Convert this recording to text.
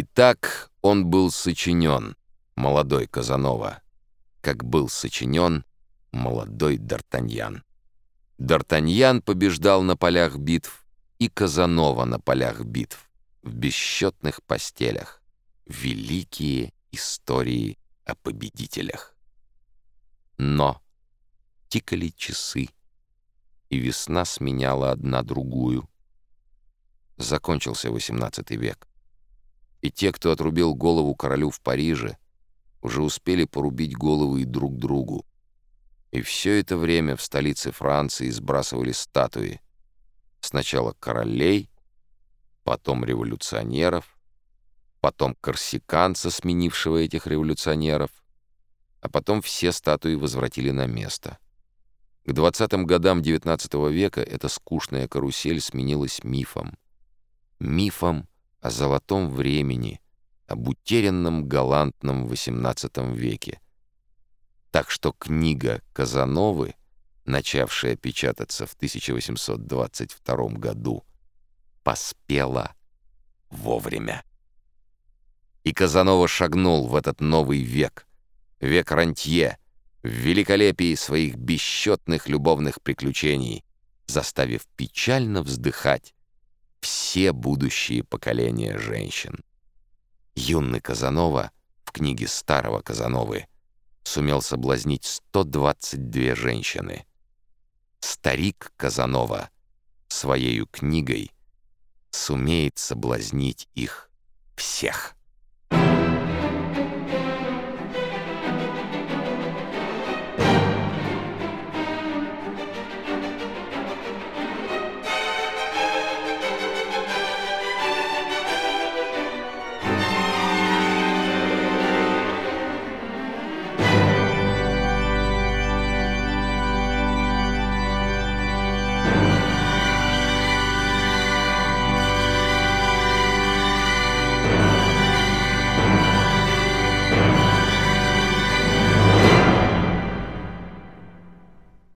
Итак, он был сочинен, молодой Казанова, как был сочинен молодой Д'Артаньян. Д'Артаньян побеждал на полях битв и Казанова на полях битв, в бесчетных постелях. Великие истории о победителях. Но тикали часы, и весна сменяла одна другую. Закончился XVIII век. И те, кто отрубил голову королю в Париже, уже успели порубить головы и друг другу. И все это время в столице Франции сбрасывали статуи. Сначала королей, потом революционеров, потом корсиканца, сменившего этих революционеров, а потом все статуи возвратили на место. К 20-м годам XIX века эта скучная карусель сменилась мифом. Мифом о золотом времени, об утерянном галантном XVIII веке. Так что книга Казановы, начавшая печататься в 1822 году, поспела вовремя. И Казанова шагнул в этот новый век, век рантье, в великолепии своих бесчетных любовных приключений, заставив печально вздыхать все будущие поколения женщин. Юный Казанова в книге старого Казановы сумел соблазнить 122 женщины. Старик Казанова своей книгой сумеет соблазнить их всех.